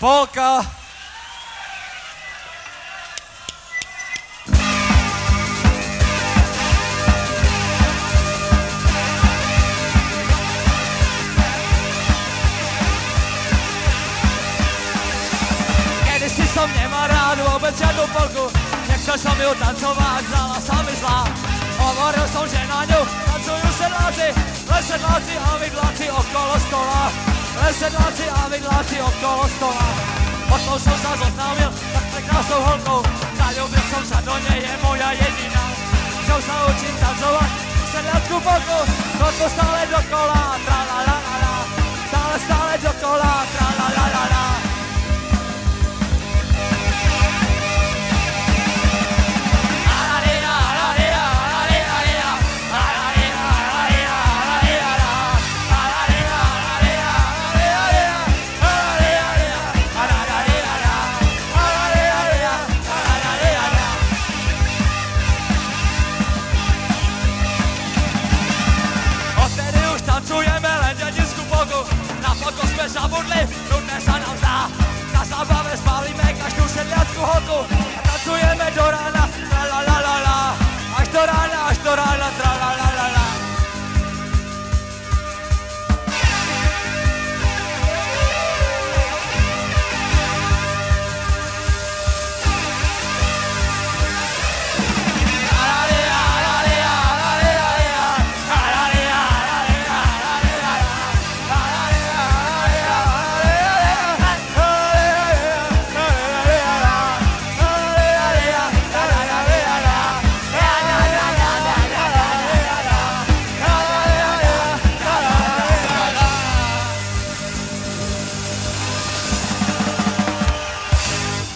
Polka. Když si som nemá rád vôbec žiadnu polku, nechcel som ju tancovať, znala sa mi zlá. Hovoril som, že na ňu tancujú sedláci, len sedláci a vidláci okolo stola. Len vidláci okolo stola. Potom som sa zoznámil tak prekrásnou holkou, zalúbil som sa do nej, je moja jediná. Chcel sa učím tancovať, Portland.